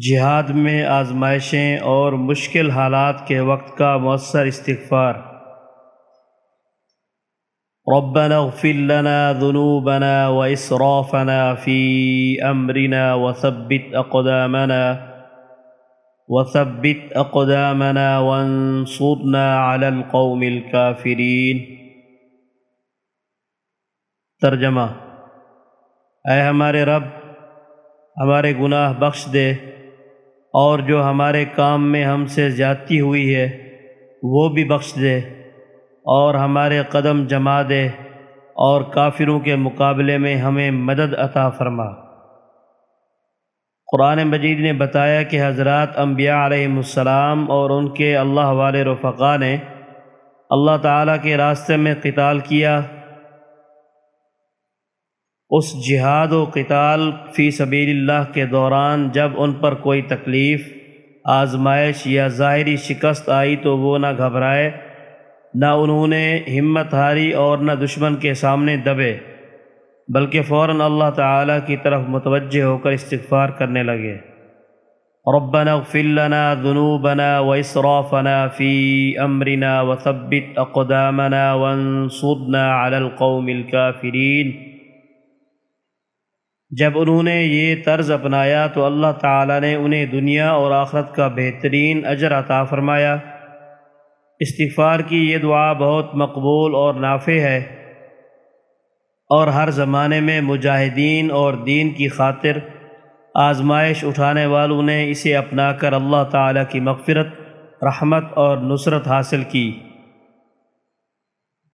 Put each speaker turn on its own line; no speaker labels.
جہاد میں آزمائشیں اور مشکل حالات کے وقت کا مؤثر استغفار۔ ربنا اغفر لنا ذنوبنا واسرافنا في امرنا وثبت اقدامنا وثبت اقدامنا وانصرنا على القوم الكافرين۔ ترجمہ اے ہمارے رب، ہمارے گناہ بخش دے۔ اور جو ہمارے کام میں ہم سے زیادتی ہوئی ہے، وہ بھی بخش دے اور ہمارے قدم جما دے اور کافروں کے مقابلے میں ہمیں مدد عطا فرما۔ قرآن مجید نے بتایا کہ حضرات انبیاء علیہ السلام اور ان کے اللہ والے رفقا نے اللہ تعالیٰ کے راستے میں قتال کیا۔ اس جہاد و قتال فی سبیل اللہ کے دوران جب ان پر کوئی تکلیف، آزمائش یا ظاہری شکست آئی تو وہ نہ گھبرائے، نہ انہوں نے ہمت ہاری اور نہ دشمن کے سامنے دبے، بلکہ فوراً اللہ تعالیٰ کی طرف متوجہ ہو کر استغفار کرنے لگے۔ ربنا اغفر لنا ذنوبنا واسرافنا فی امرنا وثبت اقدامنا وانصرنا على القوم الكافرین۔ جب انہوں نے یہ طرز اپنایا تو اللہ تعالیٰ نے انہیں دنیا اور آخرت کا بہترین اجر عطا فرمایا۔ استغفار کی یہ دعا بہت مقبول اور نافع ہے۔ اور ہر زمانے میں مجاہدین اور دین کی خاطر آزمائش اٹھانے والوں نے اسے اپنا کر اللہ تعالیٰ کی مغفرت، رحمت اور نصرت حاصل کی۔